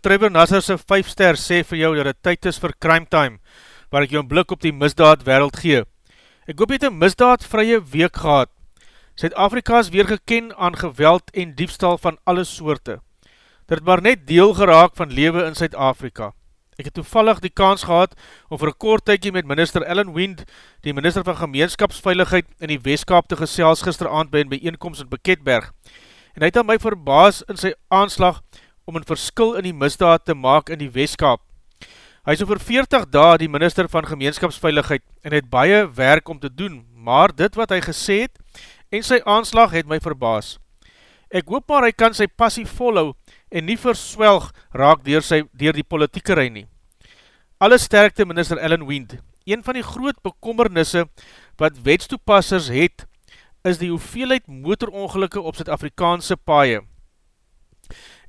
Trevor Nasserse 5 ster sê vir jou dat het tyd is vir crime time, waar ek jou een blik op die misdaad wereld gee. Ek hoop jy het een misdaad vrye week gehad. Zuid-Afrika is weer geken aan geweld en diefstal van alle soorte. Dit het maar net deel geraak van lewe in Zuid-Afrika. Ek het toevallig die kans gehad om vir een kort tydje met minister Ellen Wind, die minister van gemeenskapsveiligheid in die Weeskaap te gesels gisteravond by een bijeenkomst in Beketberg. En hy het aan my verbaas in sy aanslag om een verskil in die misdaad te maak in die Weeskaap. Hy is over 40 dae die minister van gemeenskapsveiligheid en het baie werk om te doen, maar dit wat hy gesê het en sy aanslag het my verbaas. Ek hoop maar hy kan sy passie volhou en nie verswelg raak dier, sy, dier die politieke rein nie. Alle sterkte minister Ellen Wind, een van die groot bekommernisse wat wetstoepassers het, is die hoeveelheid motorongelukke op Zuid-Afrikaanse paaie.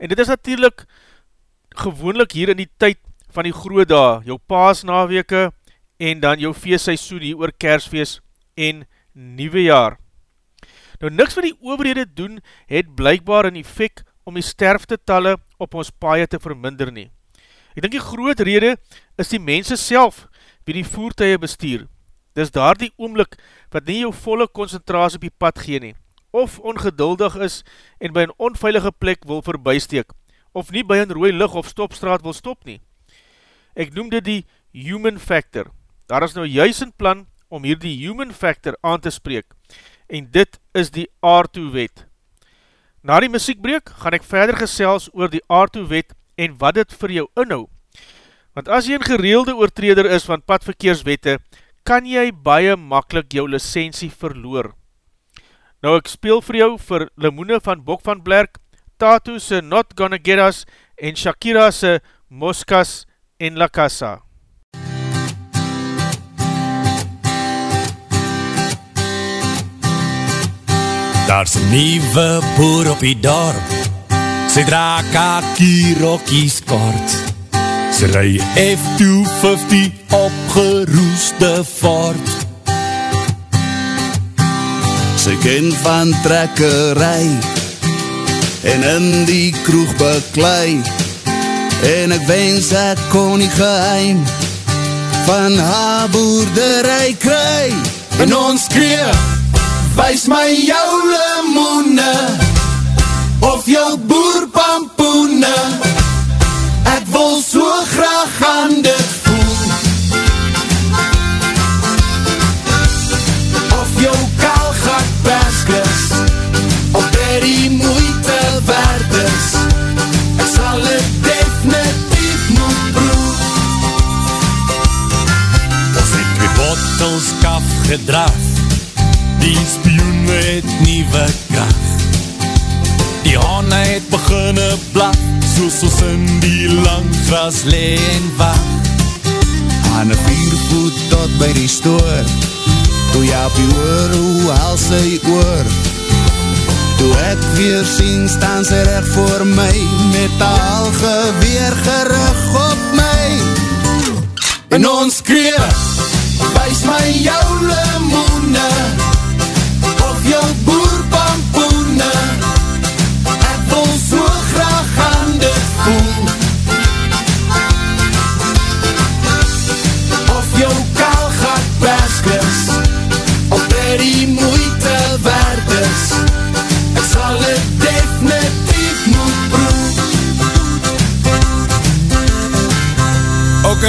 En dit is natuurlijk gewoonlik hier in die tyd van die groe dag, jou paasnaweke en dan jou feestseisoen hier oor kersfeest en nieuwe jaar. Nou niks wat die overhede doen het blijkbaar in effect om die sterfte talle op ons paaie te verminder nie. Ek dink die groot rede is die mense self wie die voertuie bestuur. Dis daar die oomlik wat nie jou volle concentratie op die pad gee nie, of ongeduldig is en by een onveilige plek wil verbysteek, of nie by een rooie lig of stopstraat wil stop nie. Ek noem dit die human factor. Daar is nou juist een plan om hier die human factor aan te spreek, en dit is die R2 wet. Na die muziekbreek gaan ek verder gesels oor die R2 wet en wat dit vir jou inhou. Want as jy een gereelde oortreder is van padverkeerswette, kan jy baie makkelijk jou licensie verloor. Nou ek speel vir jou vir Limoene van Bok van Blerk, Tatu se Not Gonna Get Us en Shakira se Moskas en La Casa. Daar's 'n nuwe boer op die dorp. Sy dra kakie rokkies kort. Sy ry F250 op geroeste Ford. Sy ken van trekkery en in die kroeg beklei. En ek wens ek kon die geheim van haar boerdery kry. En ons kreeg Wees my jou limoene Of jou boerpampoene Ek wil so graag aan dit gedraf Die spioen het nieuwe kracht. Die hane het beginne blak Soos ons in die lang gras leen wacht Aan een viervoet tot by die stoor. Toe jy op die oor, hoe haal sy oor? Toe ek weer sien, staan sy recht voor my Met al geweer gerig op my. En ons kreeg, wees my jou limoene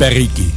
en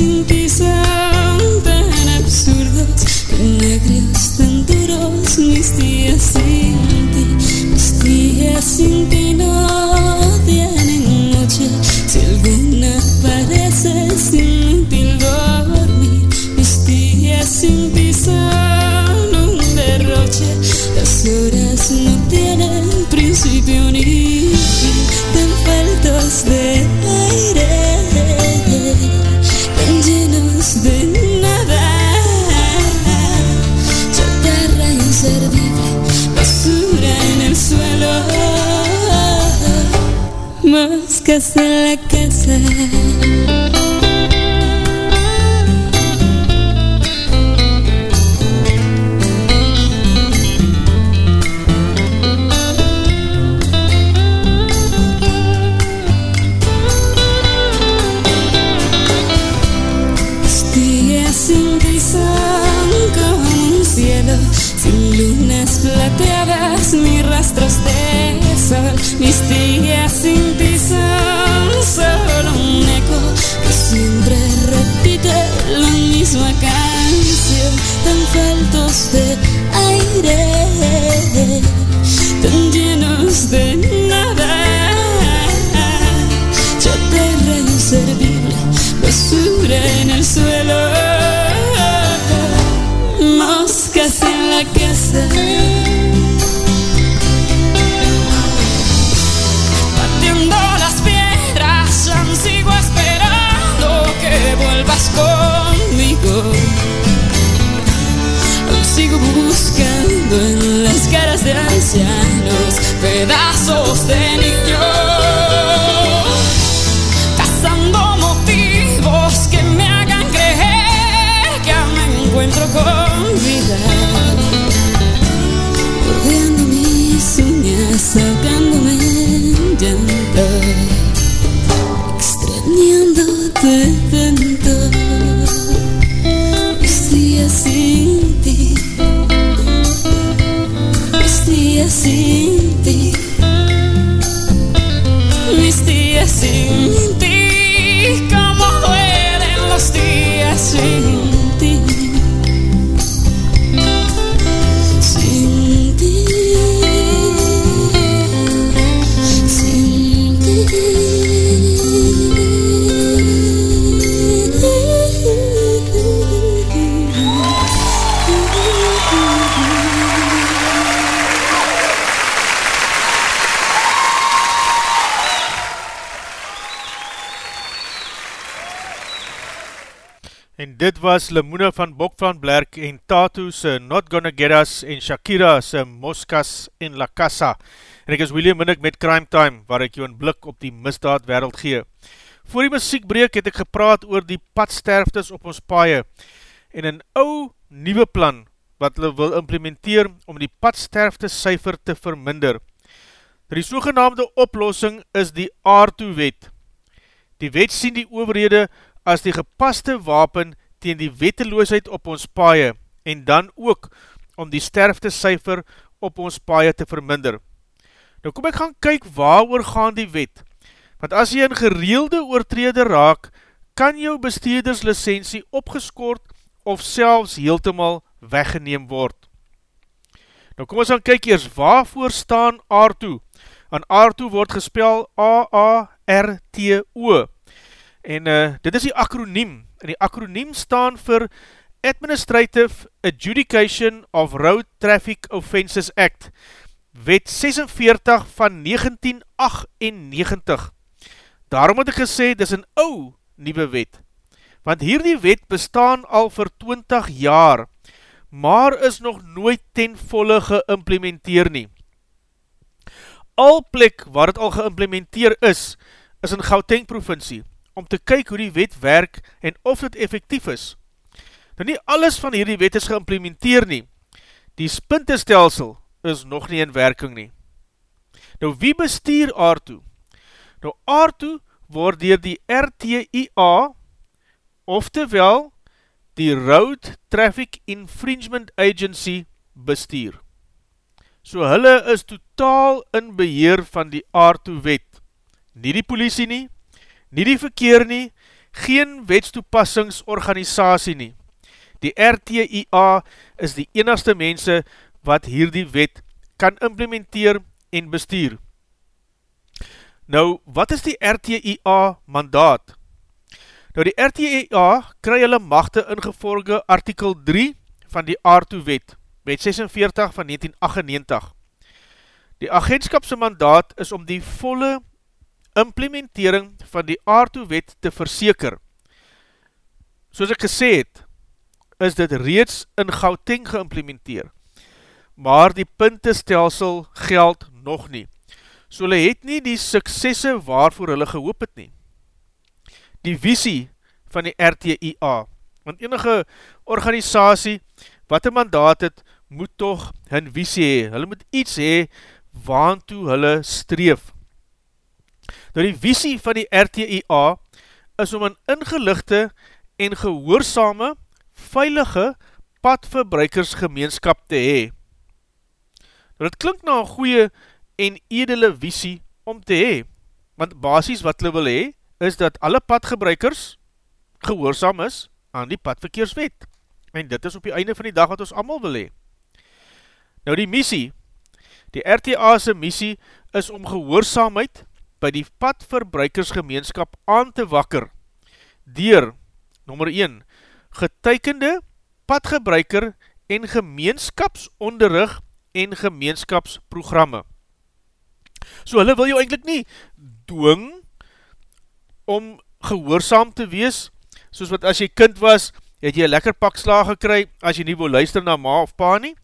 to be pedazos de was Lemoene van Bok van Blerk en Tatu se Not Gonna Get Us en Shakira se Moskas en La Casa. En ek is William Minnick met Crime Time, waar ek jou een blik op die misdaad wereld gee. Voor die muziekbreek het ek gepraat oor die padsterftes op ons paaie en een ou nieuwe plan wat hulle wil implementeer om die padsterfte cijfer te verminder. Die sogenaamde oplossing is die R2-wet. Die wet sien die overhede as die gepaste wapen teen die wetteloosheid op ons paaie en dan ook om die sterfte cijfer op ons paaie te verminder. Nou kom ek gaan kyk waar oor gaan die wet, want as jy een gereelde oortreder raak, kan jou bestuurderslicensie opgeskoord of selfs heeltemal weggeneem word. Nou kom ons gaan kyk eers, waarvoor staan R2? En R2 word gespel A-A-R-T-O. En uh, dit is die akroniem, en die akroniem staan vir Administrative Adjudication of Road Traffic Offenses Act, wet 46 van 1998. Daarom het ek gesê, dit is een ou nieuwe wet, want hierdie wet bestaan al vir 20 jaar, maar is nog nooit ten volle geïmplementeer nie. Al plek waar het al geïmplementeer is, is in Gauteng provincie, om te kyk hoe die wet werk en of dit effectief is. Nou nie alles van hierdie wet is geïmplementeer nie. Die spintestelsel is nog nie in werking nie. Nou wie bestuur R2? Nou R2 word dier die RTIA, oftewel die Road Traffic Infringement Agency bestuur. So hulle is totaal in beheer van die R2 wet. nie die politie nie, nie die verkeer nie, geen wetstoepassingsorganisatie nie. Die RTIA is die enigste mense wat hierdie wet kan implementeer en bestuur. Nou, wat is die RTIA mandaat? Nou, die RTIA kry hulle machte ingevolge artikel 3 van die R2 wet, wet 46 van 1998. Die agentskapse mandaat is om die volle implementering van die R2 wet te verseker. Soos ek gesê het, is dit reeds in Gauteng geïmplementeer, maar die puntestelsel geld nog nie. So hulle het nie die suksesse waarvoor hulle gehoop het nie. Die visie van die RTIA, want enige organisatie wat een mandaat het, moet toch hun visie hee. Hulle moet iets hee waantoe hulle streef. Nou die visie van die RTIA is om een ingelichte en gehoorzame veilige padverbruikersgemeenskap te hee. Nou, dit klink na een goeie en edele visie om te hee, want basis wat hulle wil hee, is dat alle padgebruikers gehoorzaam is aan die padverkeerswet. En dit is op die einde van die dag wat ons allemaal wil hee. Nou die missie, die RTA'se missie is om gehoorzaamheid by die padverbruikersgemeenskap aan te wakker, dier, nommer 1, getekende padgebruiker en gemeenskapsonderrig en gemeenskapsprogramme. So hulle wil jou eindelijk nie dwing om gehoorzaam te wees, soos wat as jy kind was, het jy lekker pak slaag gekry, as jy nie wil luister na ma of pa nie.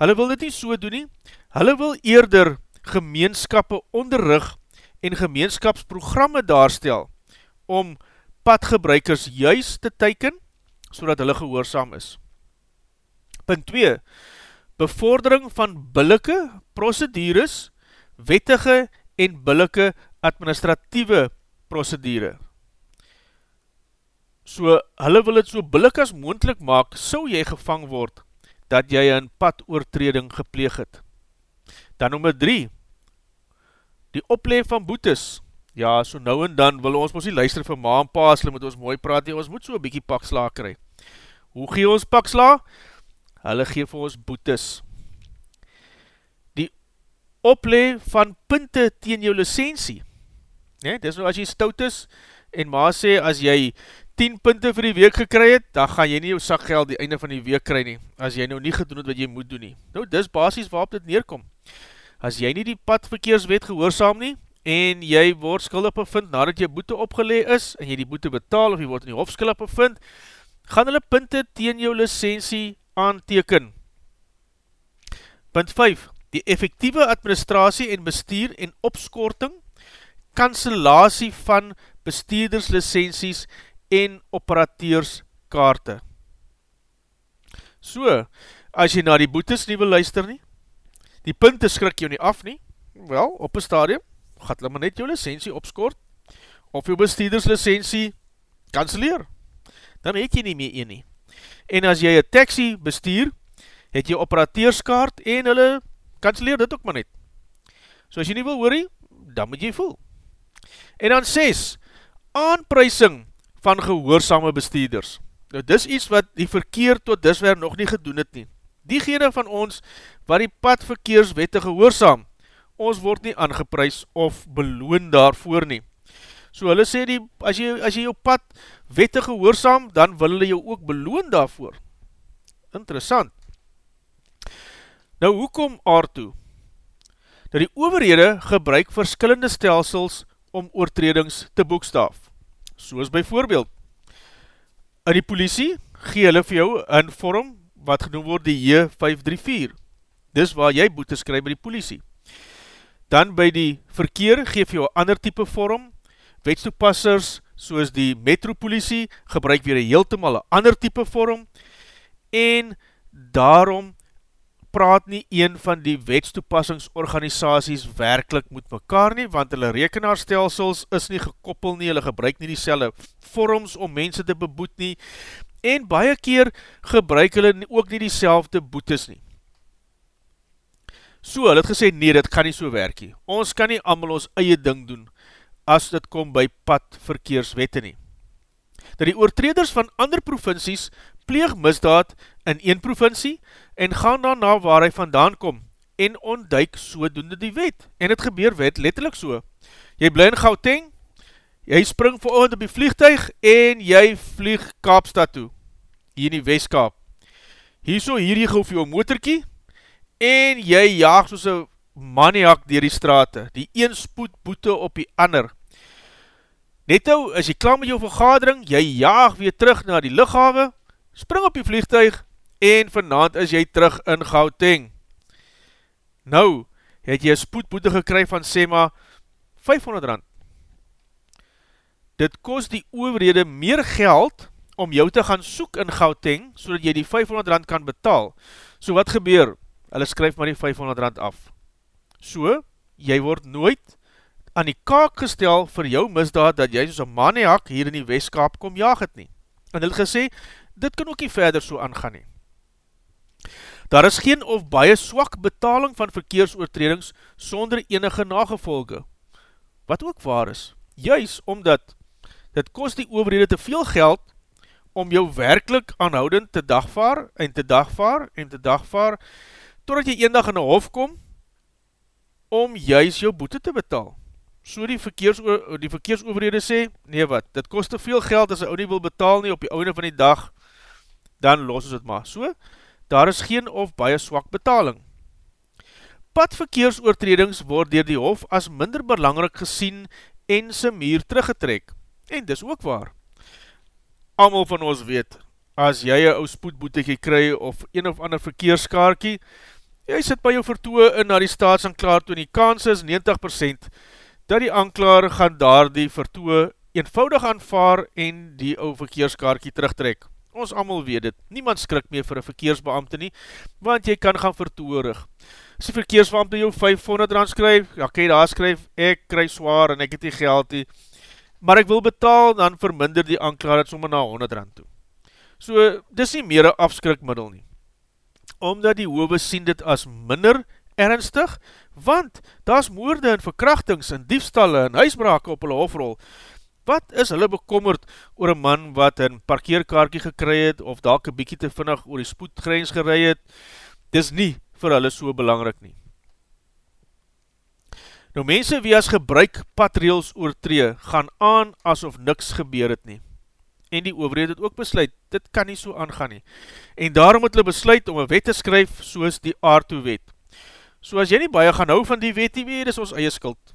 Hulle wil dit nie so doen nie, hulle wil eerder gemeenskappe onderrig en gemeenskapsprogramme daarstel, om padgebruikers juist te teiken, so dat hulle gehoorzaam is. Punt 2. Bevordering van billike procedures, wettige en billike administratieve procedure. So, hulle wil het so billik as moendlik maak, so jy gevang word, dat jy een padoortreding gepleeg het. Dan nummer 3. Die opleef van boetes, Ja, so nou en dan wil ons ons nie luister vir ma en pa, as hulle met ons mooi praat, ja, ons moet so een bykie paksla kry. Hoe gee ons paksla? Hulle gee vir ons boetes. Die oplee van punte teen jou licensie. Nee, dis nou as jy stout is, en ma sê, as jy 10 punte vir die week gekry het, dan gaan jy nie jou sakgeld die einde van die week kry nie, as jy nou nie gedoen het wat jy moet doen nie. Nou, dis basis waarop dit neerkom. As jy nie die padverkeerswet gehoorzaam nie, en jy word skuldig bevind nadat jy boete opgelee is, en jy die boete betaal, of jy word in die hof skuldig bevind, gaan hulle punte teen jou licensie aanteken. Punt 5. Die effectieve administratie en bestuur en opskorting, kanselatie van bestuurderslicensies en operateurskaarte. So, as jy na die boetes nie wil luister nie, die punte skrik jou nie af nie, wel, op een stadium, gaat hulle maar net jou licensie opskort, of jou bestuurderslicensie kanseleer, dan het jy nie meer een nie. En as jy een taxi bestuur, het jy operateurskaart en hulle kanseleer dit ook maar net. So as jy nie wil hoorie, dan moet jy voel. En dan 6, aanprijsing van gehoorzame bestuurders. Nou dis iets wat die verkeer tot disver nog nie gedoen het nie. Diegene van ons wat die padverkeerswette gehoorzaam, ons word nie aangeprys of beloon daarvoor nie. So hulle sê die, as jy, as jy jou pad wette gehoorzaam, dan wil hulle jou ook beloon daarvoor. Interessant. Nou, hoekom aartoe? Dat die overhede gebruik verskillende stelsels om oortredings te boekstaaf. Soos by voorbeeld, in die politie gee hulle vir jou een vorm wat genoem word die J534. Dis waar jy boete skryf by die politie. Dan by die verkeer geef jou ander type vorm, wetstoepassers soos die metropolisie gebruik weer heeltemal een ander type vorm, en daarom praat nie een van die wetstoepassingsorganisaties werkelijk met mekaar nie, want hulle rekenaarstelsels is nie gekoppel nie, hulle gebruik nie die selle vorms om mense te beboet nie, en baie keer gebruik hulle ook nie die selfde boetes nie. So, hulle het gesê, nee, dit kan nie so werk nie. Ons kan nie allemaal ons eie ding doen as dit kom by padverkeerswette nie. Dat die oortreders van ander provincies pleeg misdaad in een provincie en gaan daarna waar hy vandaan kom en ontduik sodoende die wet. En het gebeur wet letterlik so. Jy bly in Gauteng, jy spring voor op die vliegtuig en jy vlieg Kaapstad toe, hier in die Westkaap. Hier so hier jy vir jou motorkie en jy jaag soos een maniak dier die strate, die een spoed boete op die ander. Net nou, as jy klaar met jou vergadering, jy jaag weer terug na die lichawe, spring op die vliegtuig en vanavond is jy terug in Gauteng. Nou, het jy een spoedboete gekry van sê maar 500 rand. Dit kost die overhede meer geld om jou te gaan soek in Gauteng, so dat jy die 500 rand kan betaal. So wat gebeur? Hulle skryf maar die 500 rand af. So, jy word nooit aan die kaak gestel vir jou misdaad dat jy soos een maniak hier in die Westkaap kom jaag het nie. En hulle gesê, dit kan ook nie verder so aangaan nie. Daar is geen of baie swak betaling van verkeersoortredings sonder enige nagevolge. Wat ook waar is, juis omdat dit kost die overhede te veel geld om jou werkelijk aanhoudend te dagvaar en te dagvaar en te dagvaar totdat jy een dag in die hof kom om juist jou boete te betaal. So die, verkeers, die verkeersoverhede sê, nee wat, dit kost te veel geld as hy ou nie wil betaal nie op die oude van die dag, dan los ons het maar. So, daar is geen of baie swak betaling. Padverkeersoortredings word dier die hof as minder belangrik gesien en sy muur teruggetrek. En dis ook waar. Amal van ons weet, as jy een ou spoedboete kry of een of ander verkeerskaarkie, jy sit by jou vertoe in na die staatsanklaar toe en die kans is 90% dat die anklaar gaan daar die vertoe eenvoudig aanvaar en die ou verkeerskaartjie terugtrek. Ons allemaal weet dit, niemand skrik meer vir een verkeersbeamte nie, want jy kan gaan vertoorig. As die verkeersbeamte jou 500 rand skryf, ja kijk daar skryf, ek kry zwaar en ek het die geld die, maar ek wil betaal, dan verminder die anklaar het sommer na 100 rand toe. So, dis nie meer een afskrikmiddel nie omdat die hove sien dit as minder ernstig, want daar is moorde en verkrachtings en diefstalle en huisbrake op hulle hofrol. Wat is hulle bekommerd oor een man wat een parkeerkaartje gekry het of dalk een bykie te vinnig oor die spoedgrens gerei het? Dis nie vir hulle so belangrik nie. Nou mense wie as gebruik patreels oortree, gaan aan asof niks gebeur het nie en die overheid het ook besluit, dit kan nie so aangaan nie. En daarom het hulle besluit om een wet te skryf soos die aartoe wet. So as jy nie baie gaan hou van die wet nie weer, is ons eie skuld.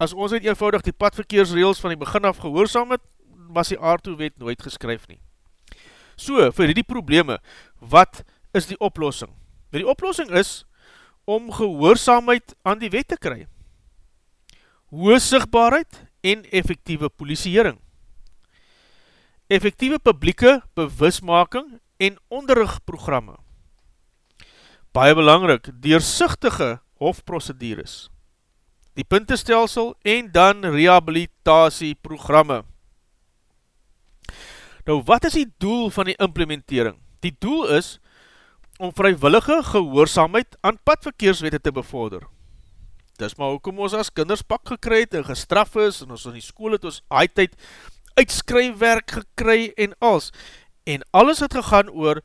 As ons het eenvoudig die padverkeersreels van die begin af gehoorzaam het, was die aartoe wet nooit geskryf nie. So, vir die probleme, wat is die oplossing? Die oplossing is om gehoorzaamheid aan die wet te kry. Hoë sigtbaarheid en effectieve politieering effectieve publieke bewusmaking en onderrugprogramme. Baie belangrik, deursichtige hofprocedures, die puntestelsel en dan rehabilitatieprogramme. Nou wat is die doel van die implementering? Die doel is om vrijwillige gehoorzaamheid aan padverkeerswette te bevorder. Dis maar hoekom ons as kinders pak gekry het en gestraf is en ons in die school het ons aaitheid uitskryfwerk gekry en als, en alles het gegaan oor,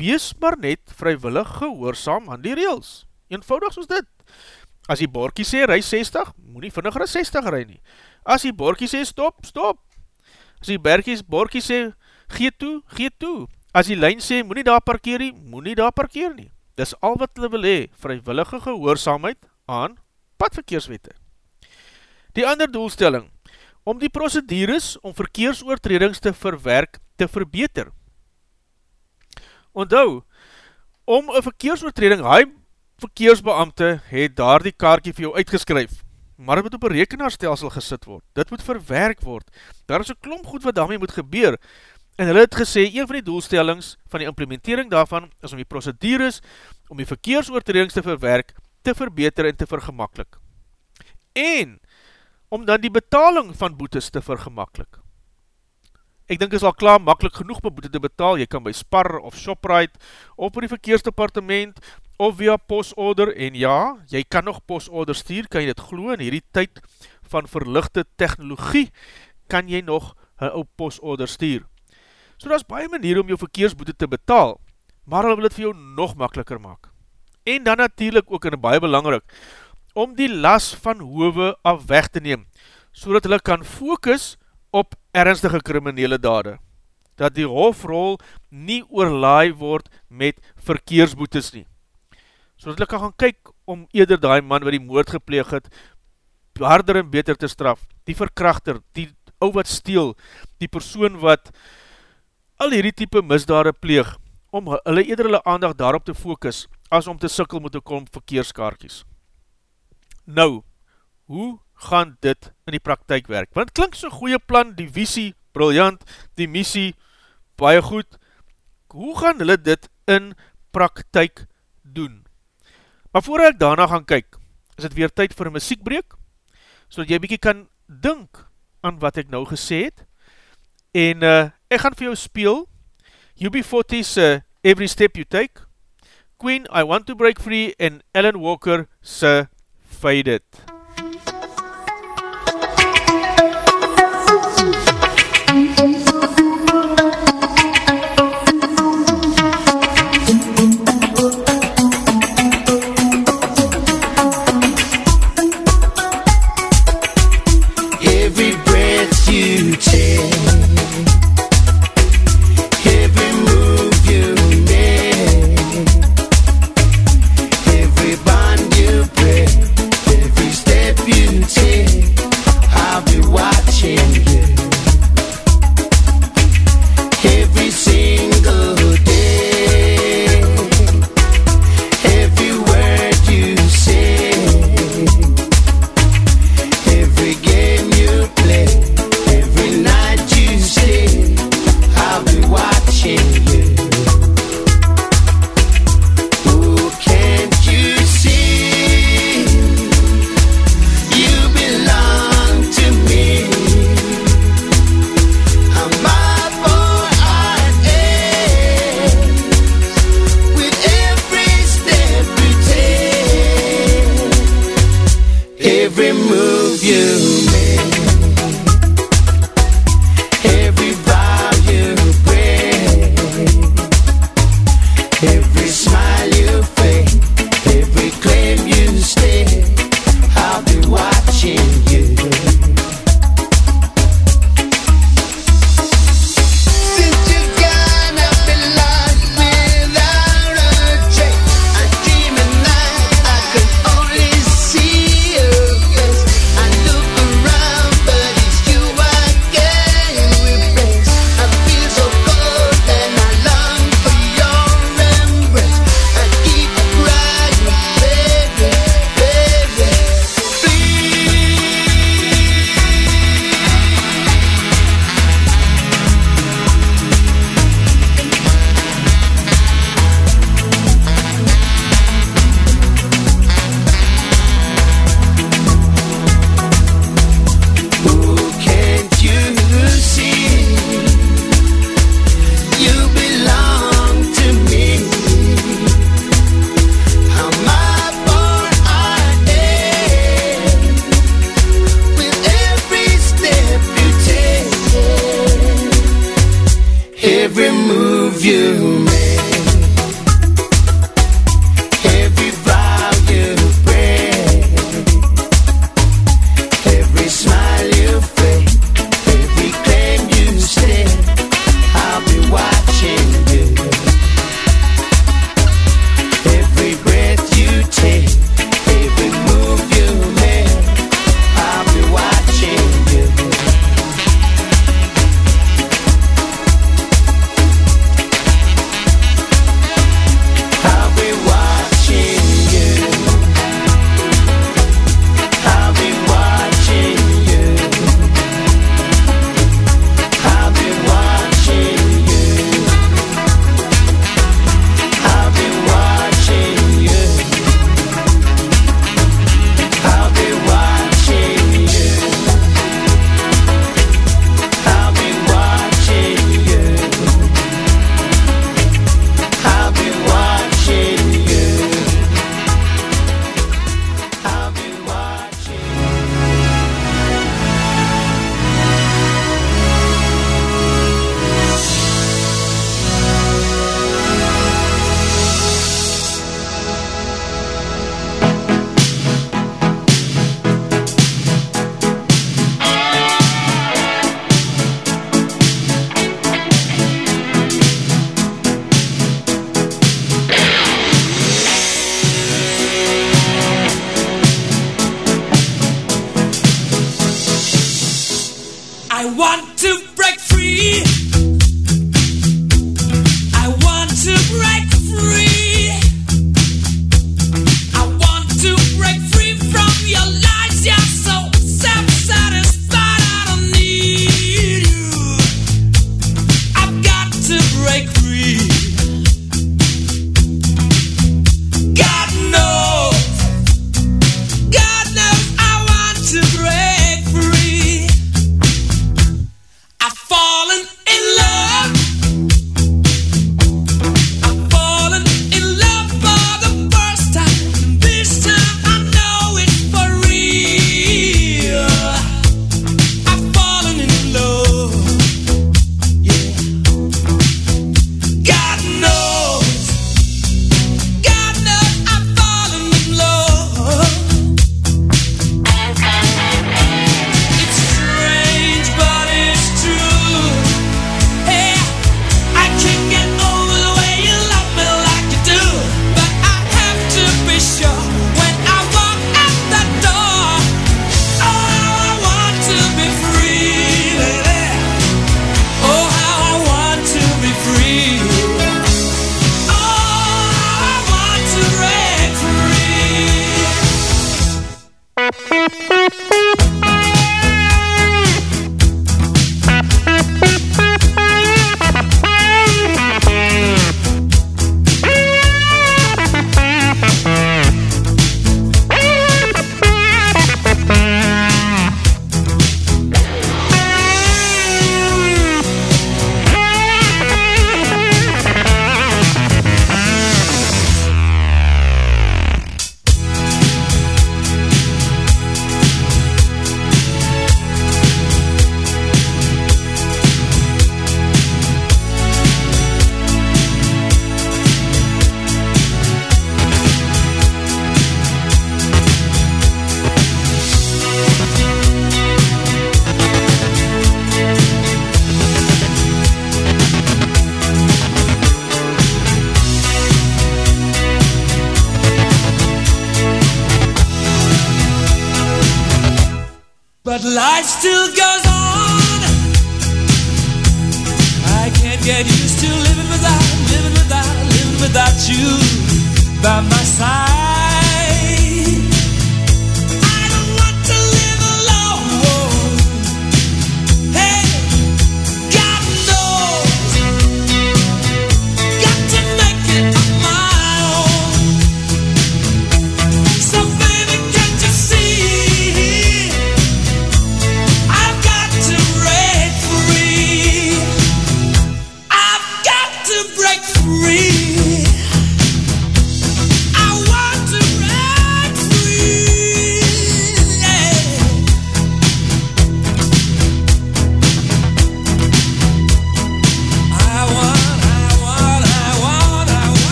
wees maar net vrywillig gehoorzaam aan die reels, eenvoudig soos dit, as die borkie sê, rij 60, moet nie vinniger as 60 rij nie, as die borkie sê, stop, stop, as die berkies, borkie sê, gee toe, gee toe, as die lijn sê, moet nie daar parkeer nie, moet nie daar parkeer nie, dis al wat hulle wil hee, vrywillige gehoorzaamheid aan padverkeerswette. Die ander doelstelling, om die procedures om verkeersoortredings te verwerk te verbeter. Onthou, om een verkeersoortreding, hy verkeersbeamte het daar die kaartje vir jou uitgeskryf, maar het moet op een rekenaarstelsel gesit word, dit moet verwerk word, daar is een klomp goed wat daarmee moet gebeur, en hulle het gesê, een van die doelstellings van die implementering daarvan, is om die procedures, om die verkeersoortredings te verwerk, te verbeter en te vergemakkelijk. En, om dan die betaling van boetes te vergemakkelijk. Ek dink is al klaar makkelijk genoeg om boete te betaal, jy kan by Spar of Shoprite, of by die verkeersdepartement, of via postorder, en ja, jy kan nog postorder stuur, kan jy dit glo in hierdie tyd van verlichte technologie, kan jy nog een ou postorder stuur. So daar is baie manier om jou verkeersboete te betaal, maar hulle wil het vir jou nog makkeliker maak. En dan natuurlijk ook in baie belangrik, om die las van hove af weg te neem, so dat hulle kan focus op ernstige kriminele dade. Dat die hofrol nie oorlaai word met verkeersboetes nie. So dat hulle kan gaan kyk om eerder die man wat die moord gepleeg het, harder en beter te straf, die verkrachter, die ou wat steel, die persoon wat al hierdie type misdade pleeg, om hulle eerder hulle aandag daarop te focus, as om te sikkel met een kom verkeerskaartjes. Nou, hoe gaan dit in die praktijk werk? Want klink so'n goeie plan, die visie, briljant, die missie, baie goed. Hoe gaan hulle dit in praktijk doen? Maar voor ek daarna gaan kyk, is het weer tyd vir een muziekbreek, so dat jy bykie kan dink aan wat ek nou gesê het, en uh, ek gaan vir jou speel UB40's uh, Every Step You Take, Queen, I Want to Break Free, en Alan Walker se Faded. Every one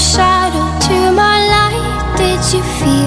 shadow to my light. Did you feel?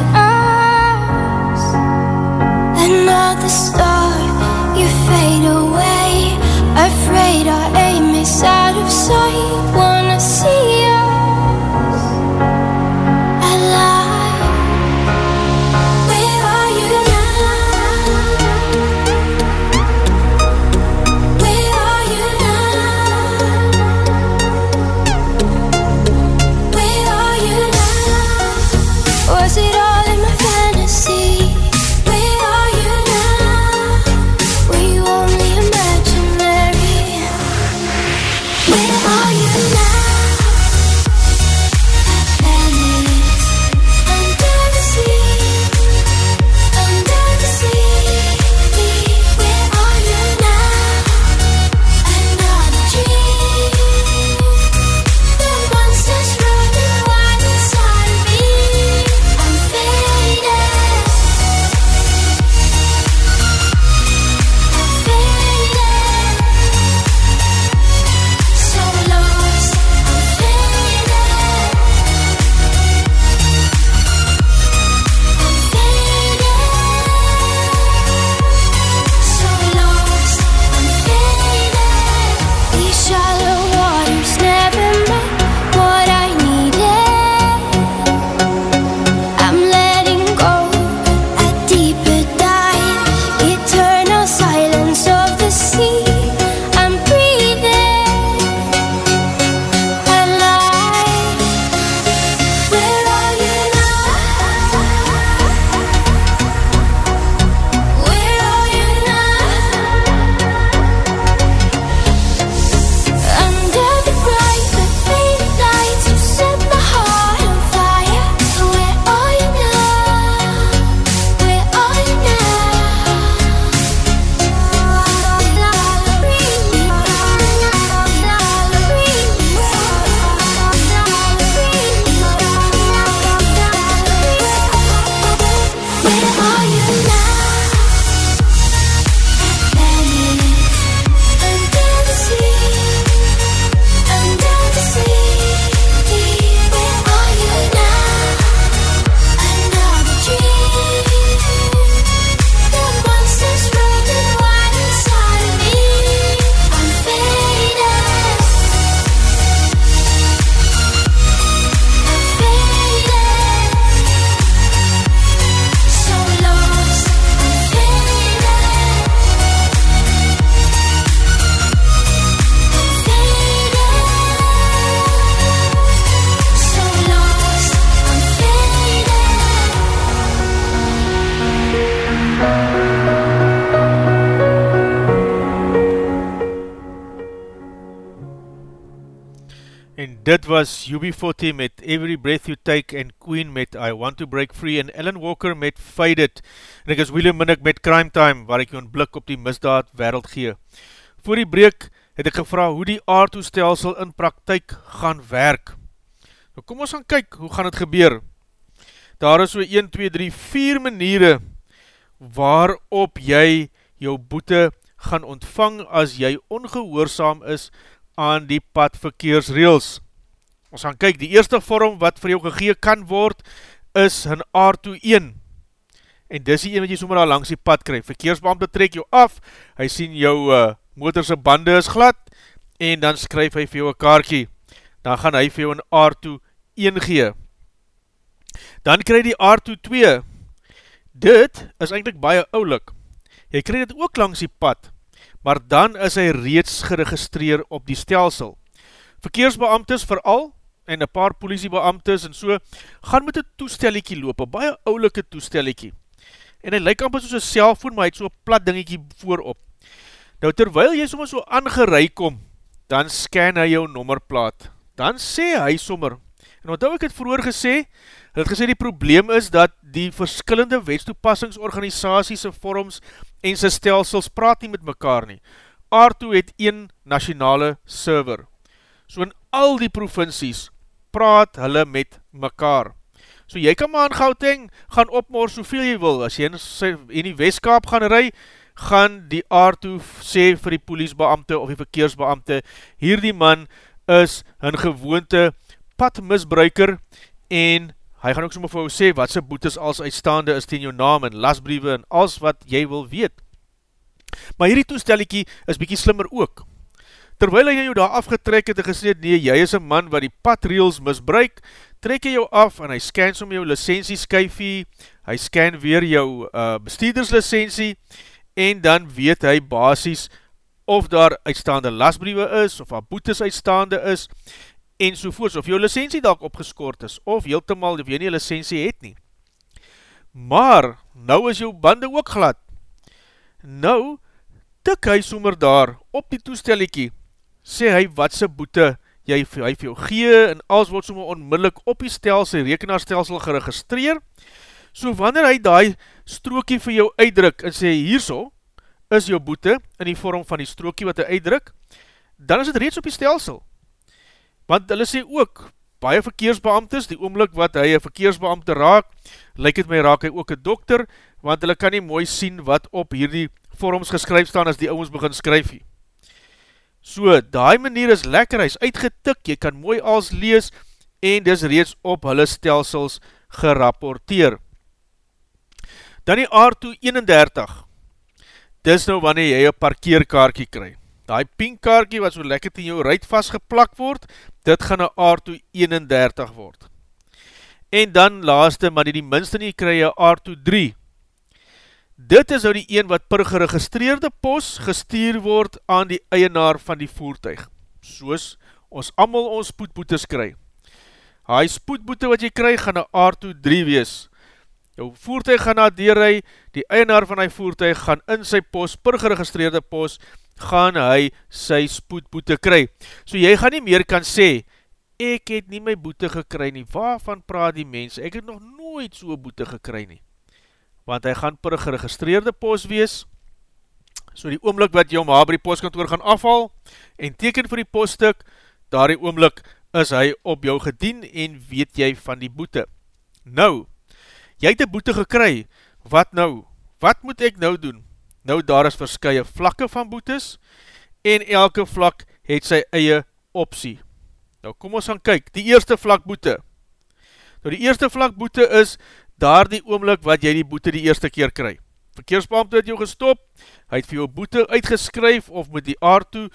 Was UB40 met Every Breath You Take en Queen met I Want To Break Free en Ellen Walker met Faded. En ek is William Minnick met Crime Time waar ek jou een blik op die misdaad wereld gee. Voor die breek het ek gevra hoe die aardtoestelsel in praktijk gaan werk. Nou kom ons gaan kyk hoe gaan het gebeur. Daar is so 1, 2, 3, 4 maniere waarop jy jou boete gaan ontvang as jy ongehoorzaam is aan die padverkeersreels. Ons gaan kyk, die eerste vorm wat vir jou gegee kan word, is een R21. En dis die een wat jy sommer al langs die pad krijg. Verkeersbeamte trek jou af, hy sien jou uh, motorse bande is glad, en dan skryf hy vir jou een kaartje. Dan gaan hy vir jou een R21 gee. Dan krijg die R22. Dit is eindelijk baie oulik. Jy krijg dit ook langs die pad, maar dan is hy reeds geregistreer op die stelsel. Verkeersbeamtes vooral, en een paar politiebeamtes en so, gaan met een toestelliekie loop, een baie oulike toestelliekie. En hy lyk amper soos een cellfoon, maar hy het so plat dingiekie voorop. Nou terwyl jy sommer so aangerei kom, dan scan hy jou nommerplaat. Dan sê hy sommer, en wat ek het vroeger gesê, hy het gesê die probleem is dat die verskillende wetstoepassingsorganisasiese vorms en sy stelsels praat nie met mekaar nie. R2 het een nationale server. So in al die provincies praat hulle met mekaar. So jy kan maar in Gauteng gaan opmoor soveel jy wil. As jy in, in die Westkaap gaan ry, gaan die R2 sê vir die poliesbeamte of die verkeersbeamte, hier die man is een gewoonte padmisbruiker en hy gaan ook sommer vir jou sê wat sy boetes als uitstaande is ten jou naam en lasbriewe en als wat jy wil weet. Maar hierdie toestelliekie is bykie slimmer ook. Terwyl hy jou daar afgetrek het en gesê, nee, jy is een man wat die padreels misbruik, trek hy jou af en hy scan som jou licentieskyfie, hy scan weer jou uh, bestuurderslicensie en dan weet hy basis of daar uitstaande lasbriewe is, of daar boetes uitstaande is, en sovoorts, of jou licensie dalk opgeskort is, of heeltemaal of jy nie licensie het nie. Maar, nou is jou bande ook glad. Nou, tik hy sommer daar, op die toestelliekie, sê hy wat sy boete jy hy vir jou gee, en alles word sommer onmiddellik op die stelsel, rekenaarstelsel geregistreer, so wanneer hy die strookie vir jou uitdruk, en sê hierso, is jou boete, in die vorm van die strookie wat hy uitdruk, dan is het reeds op die stelsel, want hulle sê ook, baie verkeersbeamtes, die oomlik wat hy een verkeersbeamte raak, lyk het my raak hy ook een dokter, want hulle kan nie mooi sien wat op hierdie vorms geskryf staan as die ouwens begin skryf hier. So, die manier is lekker, hy is uitgetik, jy kan mooi als lees, en dis reeds op hulle stelsels gerapporteer. Dan die R231, dis nou wanneer jy een parkeerkaartje krijg. Die pinkkaartje wat so lekker in jou ruit vastgeplak word, dit gaan een R231 word. En dan laaste, maar die, die minste nie, krijg jy R23. Dit is nou die een wat per geregistreerde pos gestuur word aan die eienaar van die voertuig. Soos ons amal ons spoedboetes krijg. Hy spoedboete wat jy krijg, gaan een R23 wees. Jou voertuig gaan na deurrij, die eienaar van die voertuig gaan in sy pos, per geregistreerde pos, gaan hy sy spoedboete kry. So jy gaan nie meer kan sê, ek het nie my boete gekry nie, waarvan praat die mens, ek het nog nooit so boete gekry nie. Want hy gaan per geregistreerde pos wees, so die oomlik wat jy om haar by die postkantoor gaan afhaal, en teken vir die poststuk, daar die oomlik is hy op jou gedien en weet jy van die boete. Nou, jy het die boete gekry, wat nou? Wat moet ek nou doen? Nou daar is verskye vlakke van boetes en elke vlak het sy eie optie. Nou kom ons gaan kyk, die eerste vlak boete. Nou die eerste vlak boete is daar die oomlik wat jy die boete die eerste keer kry. Verkeersbeamte het jou gestop, hy het vir jou boete uitgeskryf of met die R2 uh,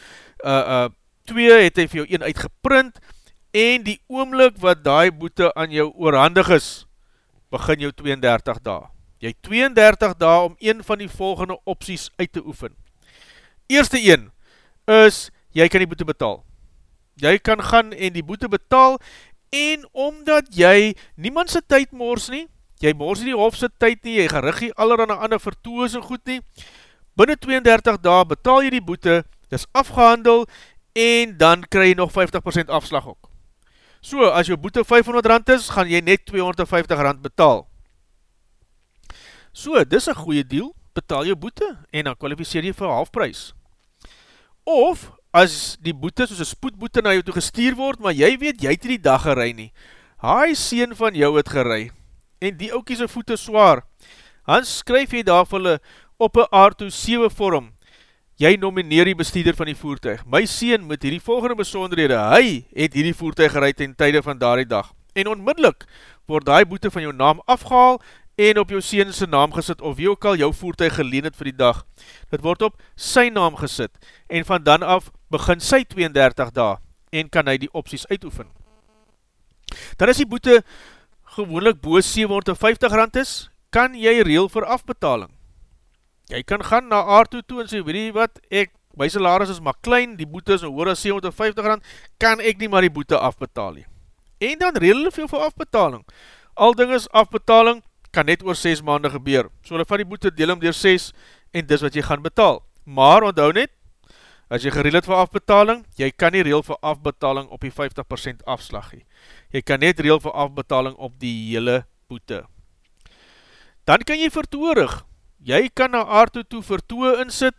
uh, 2 het hy vir jou een uitgeprint en die oomlik wat die boete aan jou oorhandig is, begin jou 32 dae. Jy 32 dae om een van die volgende opties uit te oefen. Eerste een is, jy kan die boete betaal. Jy kan gaan en die boete betaal en omdat jy niemand sy tyd moors nie, jy moors nie die hofse tyd nie, jy gerig nie aller aan ander vertoes en goed nie, binnen 32 dae betaal jy die boete, dis afgehandel en dan kry jy nog 50% afslag ook. So, as jou boete 500 rand is, gaan jy net 250 rand betaal. So, dis een goeie deal, betaal jou boete en dan kwalificeer jy vir halfprys. Of, as die boete soos een spoedboete na jou toe gestuur word, maar jy weet, jy het die dag gerei nie. Haai sien van jou het gerei, en die oukie sy voete zwaar, dan skryf jy daar vir hulle op een R2-7 vorm, jy nomineer die bestuurder van die voertuig. My sien met hierdie volgende besonderhede, hy het hierdie voertuig gereid ten tijde van daardie dag. En onmiddellik word die boete van jou naam afgehaal en op jou seense naam gesit of jy ook al jou voertuig geleen het vir die dag. Dit word op sy naam gesit en van dan af begin sy 32 dae en kan hy die opties uitoefen. Dan is die boete gewoonlik boos 750 rand is, kan jy reel vir afbetaling jy kan gaan na R2 toe en sê, weet jy wat, ek, my salaris is maar klein, die boete is nou hoor as 750 rand, kan ek nie maar die boete afbetaal nie. En dan reel hulle veel vir afbetaling. Al ding is afbetaling, kan net oor 6 maanden gebeur. So hulle van die boete deel om door 6 en dis wat jy gaan betaal. Maar onthou net, as jy gereel het vir afbetaling, jy kan nie reel vir afbetaling op die 50% afslag nie. Jy kan net reel vir afbetaling op die hele boete. Dan kan jy vertoorig, jy kan na aarde toe vertoe insit,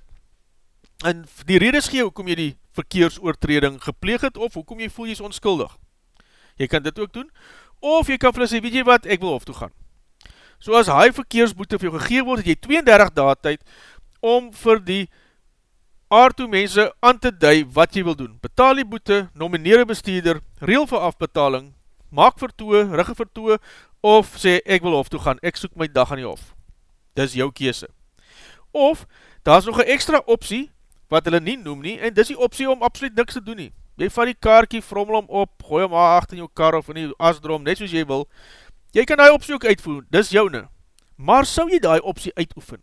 en die redes gee hoekom jy die verkeersoortreding gepleeg het, of hoekom jy voel jy is onskuldig. Jy kan dit ook doen, of jy kan vir sê, weet jy wat, ek wil hof toe gaan. So as hy verkeersboete vir jou gegeen word, het jy 32 daad tyd, om vir die aarde mense aan te dui wat jy wil doen. Betaal die boete, nomineer een bestuurder, reel vir afbetaling, maak vertoe, rigge vertoe, of sê, ek wil hof toe gaan, ek soek my dag aan die hof dis jou kese. Of, daar is nog een extra optie, wat hulle nie noem nie, en dis die optie om absoluut niks te doen nie. Jy vat die kaartje, frommel om op, gooi hem achter in jou kar of in die asdrom, net soos jy wil. Jy kan die optie ook uitvoer, dis jou ne. Maar sou jy die optie uitoefen,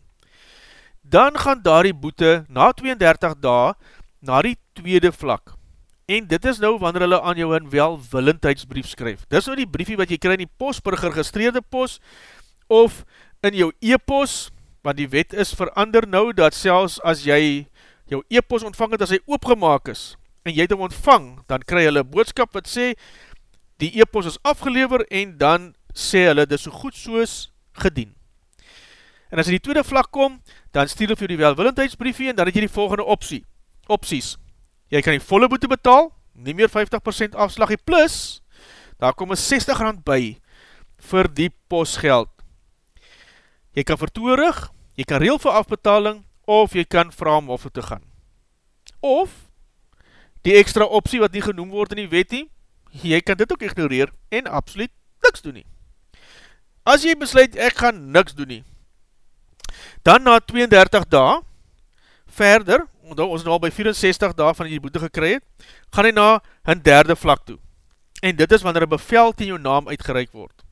dan gaan daar die boete na 32 dae na die tweede vlak. En dit is nou wanneer hulle aan jou een welwillendheidsbrief skryf. Dis nou die briefie wat jy kry in die post per geregistreerde post, of in jou e-pos, want die wet is verander nou, dat selfs as jy jou e-pos ontvang het, as hy oopgemaak is, en jy het hom ontvang, dan kry hulle boodskap wat sê, die e-pos is afgelever, en dan sê hulle, dit so goed soos gedien. En as in die tweede vlak kom, dan stuur vir die welwillendheidsbriefie, en dan het jy die volgende optie, opties. Jy kan die volle boete betaal, nie meer 50% afslaggie, plus, daar kom een 60 rand by, vir die postgeld, jy kan vertoorig, jy kan reel vir afbetaling, of jy kan vraag om of te gaan. Of, die extra optie wat nie genoem word in die wet nie, jy kan dit ook ignoreer, en absoluut niks doen nie. As jy besluit, ek gaan niks doen nie, dan na 32 dae, verder, omdat ons nou al by 64 dae van die boete gekry het, gaan hy na een derde vlak toe. En dit is wanneer een bevel ten jou naam uitgereik word.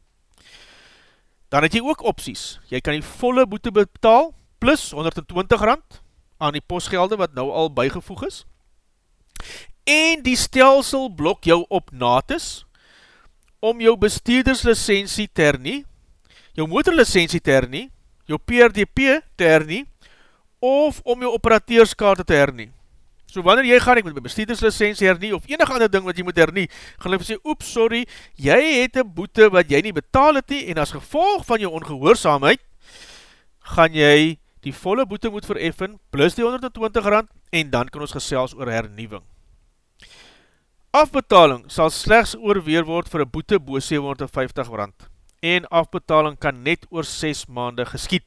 Dan het jy ook opties. Jy kan die volle boete betaal, plus 120 rand aan die postgelde wat nou al bygevoeg is. En die stelsel blok jou op natis om jou besteederslicensie te hernie, jou motorlicensie te hernie, jou PRDP te hernie, of om jou operateurskaarte te hernie. So wanneer jy gaan, ek moet my besteederslicensie hernie, of enig ander ding wat jy moet hernie, gaan hulle sê, oeps, sorry, jy het een boete wat jy nie betaal het nie, en as gevolg van jou ongehoorzaamheid, gaan jy die volle boete moet vereffen, plus die 120 rand, en dan kan ons gesels oor hernieuwing. Afbetaling sal slechts oorweer word vir een boete boe 750 rand, en afbetaling kan net oor 6 maande geskiet.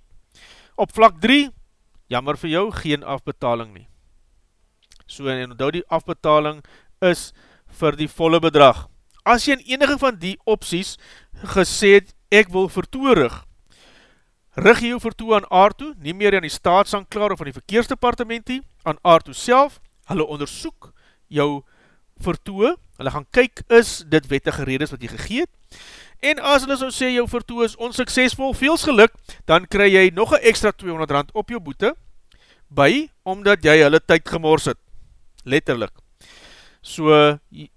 Op vlak 3, jammer vir jou, geen afbetaling nie. So en onthou die afbetaling is vir die volle bedrag. As jy in enige van die opties gesê het, ek wil vertoorig, rig jy jou vertoe aan aartoe, nie meer aan die staatsanklaar of aan die verkeersdepartementie, aan aartoe self, hulle onderzoek jou vertoe, hulle gaan kyk, is dit wettige redes wat jy gegeet, en as hulle so sê, jou vertoe is onsuksesvol, veels geluk, dan kry jy nog een extra 200 rand op jou boete, by, omdat jy hulle tyd gemors het letterlik. So,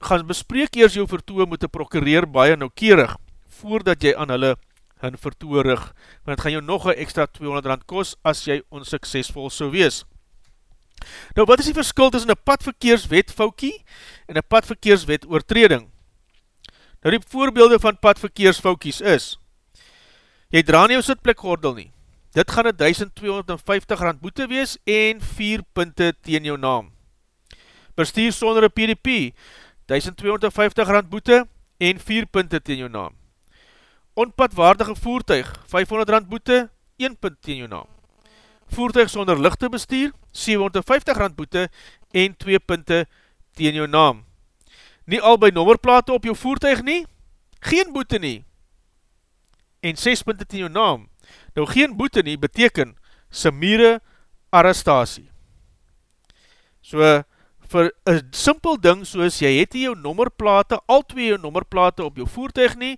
gaan bespreek eers jou vertoe met die prokureer baie noukeurig, voordat jy aan hulle hun vertoe rig, want het gaan jou nog een extra 200 rand kost, as jy onsuksesvol so wees. Nou, wat is die verskil tussen een padverkeerswet foukie, en een padverkeerswet oortreding? Nou die voorbeelde van padverkeersfoukies is, jy dra nie jou sitplek gordel nie, dit gaan 1250 rand boete wees en 4 punte teen jou naam. Bestuur sonder een PDP, 1250 rand boete en 4 punte teen jou naam. Onpadwaardige voertuig, 500 rand boete, 1 punt teen jou naam. Voertuig sonder lichte bestuur, 750 rand boete en 2 punte teen jou naam. Nie al by nommerplate op jou voertuig nie, geen boete nie. En 6 punte teen jou naam. Nou geen boete nie beteken Samire arrestatie. So, vir een simpel ding soos jy het jou nommerplate, al twee jou nommerplate op jou voertuig nie,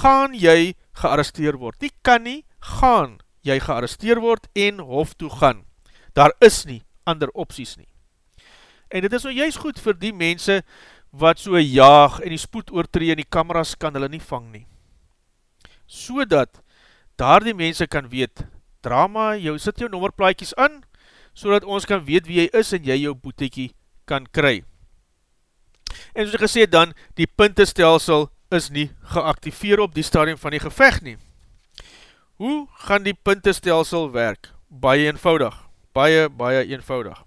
gaan jy gearresteer word. Die kan nie, gaan jy gearresteer word en hof toe gaan. Daar is nie ander opties nie. En dit is nou juist goed vir die mense wat so jaag en die spoed oortree en die kameras kan hulle nie vang nie. So dat daar die mense kan weet, drama, jou sit jou nommerplaatjies aan, so dat ons kan weet wie jy is en jy jou boetekie kan kry. En soos gesê dan, die puntestelsel is nie geactiveer op die stadium van die gevecht nie. Hoe gaan die puntestelsel werk? Baie eenvoudig, baie, baie eenvoudig.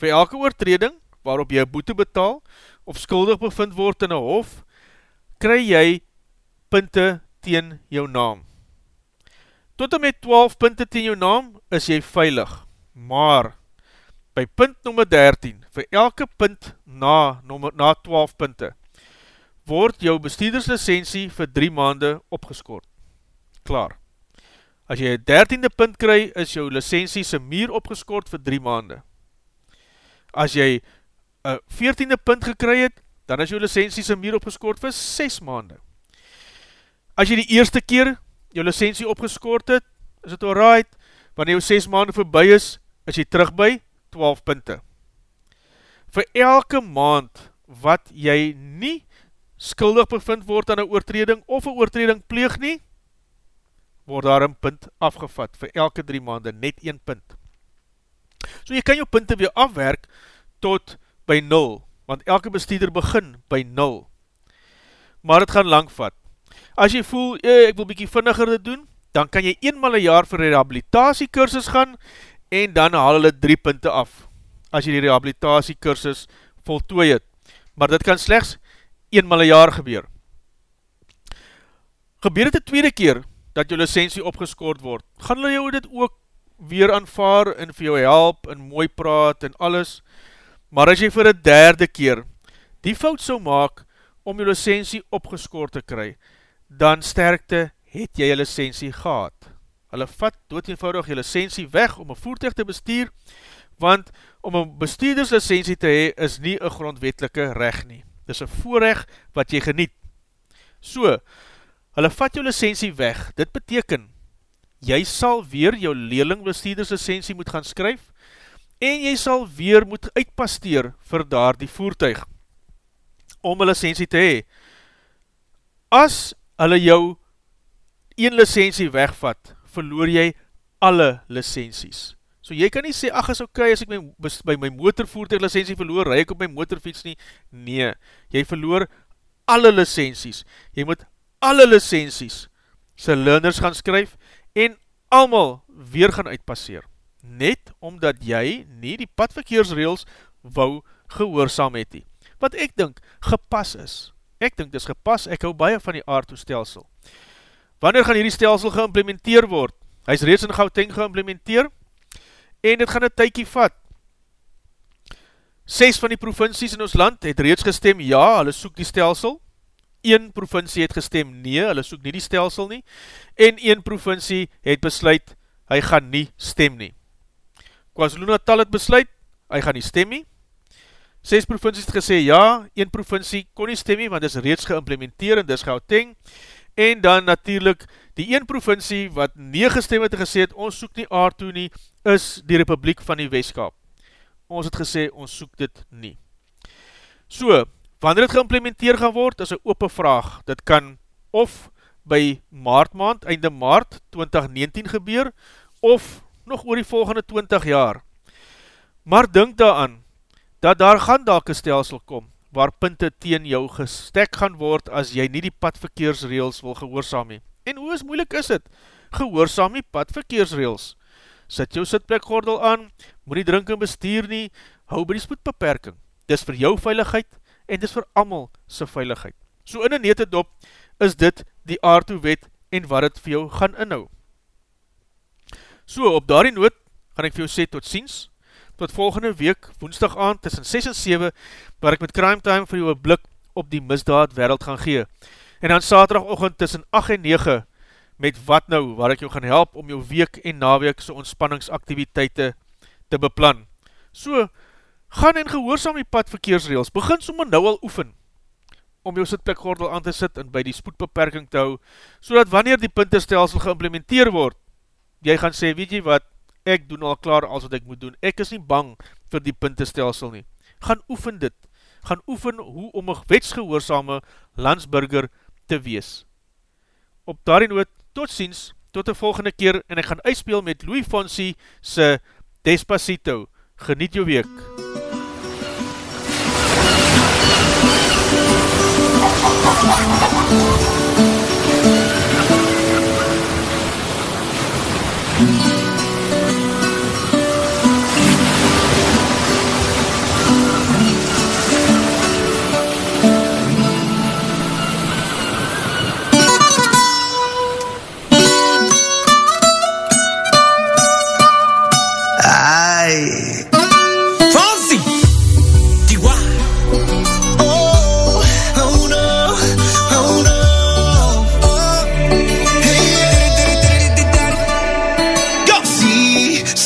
Vir elke oortreding, waarop jy boete betaal, of skuldig bevind word in een hof, kry jy punte teen jou naam. Tot en met 12 punte teen jou naam, is jy veilig. Maar, by punt nummer 13, vir elke punt na, nummer, na 12 punte, word jou bestuurderslicensie vir 3 maande opgeskoord. Klaar. As jy 'n 13de punt kry, is jou licensie se muur opgeskoord vir 3 maande. As jy 'n 14de punt gekry het, dan is jou licensie se muur opgeskoord vir 6 maande. As jy die eerste keer jou licensie opgeskoord het, is het alright, wanneer jou 6 maande voorbij is, is jy terug by 12 punte. Vir elke maand wat jy nie skuldig bevind word aan een oortreding of een oortreding pleeg nie, word daar een punt afgevat vir elke drie maande, net een punt. So jy kan jou punte weer afwerk tot by 0, want elke bestuurder begin by 0. Maar het gaan lang vat. As jy voel, eh, ek wil bykie vinniger dit doen, dan kan jy eenmaal een jaar vir rehabilitatiekursus gaan, en dan haal hulle drie punte af, as jy die rehabilitatiekursus voltooi het. Maar dit kan slechts eenmaal een jaar gebeur. Gebeur het die tweede keer, dat jou licensie opgeskoord word, gaan hulle jou dit ook weer aanvaar en vir jou help en mooi praat en alles, maar as jy vir die derde keer die fout so maak om jou licensie opgeskoord te kry, dan sterkte het jy jou licensie gehad. Hulle vat dood eenvoudig jou licensie weg om een voertuig te bestuur, want om een bestuurderslicensie te hee is nie een grondwetelike recht nie. Dit is een voorrecht wat jy geniet. So, hulle vat jou licensie weg, dit beteken, jy sal weer jou lelingbestuurders licensie moet gaan skryf, en jy sal weer moet uitpasteer vir daar die voertuig, om een licensie te hee. As hulle jou een licensie wegvat, verloor jy alle licensies. So jy kan nie sê, ach is ok, as ek my, by my motorvoertuig licensie verloor, rij ek op my motorfiets nie. Nee, jy verloor alle licensies. Jy moet alle licensies sy learners gaan skryf en allemaal weer gaan uitpasseer. Net omdat jy nie die padverkeersreels wou gehoorzaam het nie. Wat ek dink gepas is. Ek dink dis gepas, ek hou baie van die aardtoestelsel. Wanneer gaan hierdie stelsel geïmplementeer word? Hy is reeds in Gauteng geïmplementeer en dit gaan een tykie vat. Ses van die provincies in ons land het reeds gestem, ja, hulle soek die stelsel, een provincie het gestem nee, hulle soek nie die stelsel nie, en een provincie het besluit, hy gaan nie stem nie. KwaZulu Natal het besluit, hy gaan nie stem nie. Ses provincies het gesê ja, een provincie kon nie stem nie, want dit is reeds geïmplementeer en dit is Gauteng, en dan natuurlijk die een provincie wat nie gestem het en gesê het, ons soek nie aard toe nie, is die Republiek van die Westkaap. Ons het gesê, ons soek dit nie. So, Wanneer het geïmplementeer gaan word, is een open vraag. Dit kan of by maart maand, einde maart 2019 gebeur, of nog oor die volgende 20 jaar. Maar denk daaraan, dat daar gaan dalk een stelsel kom, waar punte teen jou gestek gaan word as jy nie die padverkeersreels wil gehoorzaam nie. En hoe is moeilik is het? Gehoorzaam die padverkeersreels. Sit jou sitplekgordel aan, moet nie drink en bestuur nie, hou by die spoedbeperking. Dis vir jou veiligheid en dis vir amal sy veiligheid. So in een nete dop is dit die aardtoe wet en wat het vir jou gaan inhou. So op daarie noot gaan ek vir jou sê tot ziens, tot volgende week, woensdag aan, tussen 6 en 7, waar ek met Crime Time vir jou een blik op die misdaad wereld gaan gee. En dan saterdagochtend tussen 8 en 9, met wat nou, waar ek jou gaan help om jou week en naweekse ontspanningsaktiviteite te beplan. So, gaan en gehoorzaam die padverkeersreels, begin sommer nou al oefen, om jou sitplekgordel aan te sit en by die spoedbeperking te hou, so wanneer die puntenstelsel geïmplementeer word, jy gaan sê, weet jy wat, ek doen al klaar als wat ek moet doen, ek is nie bang vir die puntenstelsel nie. Gaan oefen dit, gaan oefen hoe om een wetsgehoorzame landsburger te wees. Op daarin noot, tot ziens, tot die volgende keer, en ek gaan uitspeel met Louis Fonsi se Despacito. Geniet jou week. Ay,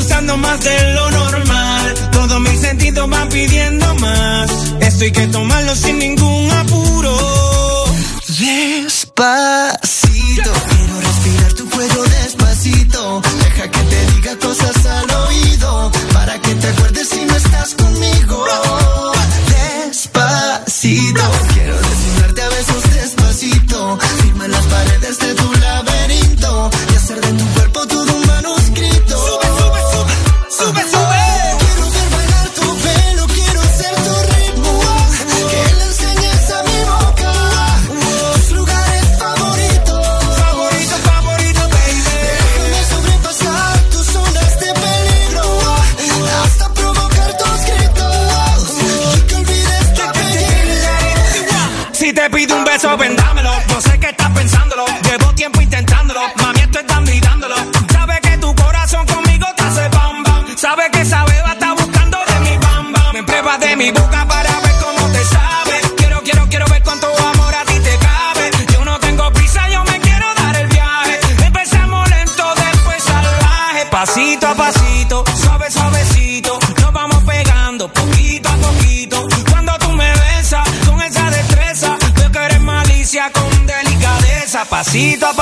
Gustando más de lo normal. Todos mis sentidos van pidiendo más. Esto hay que tomarlo sin ningún apuro. Despacito,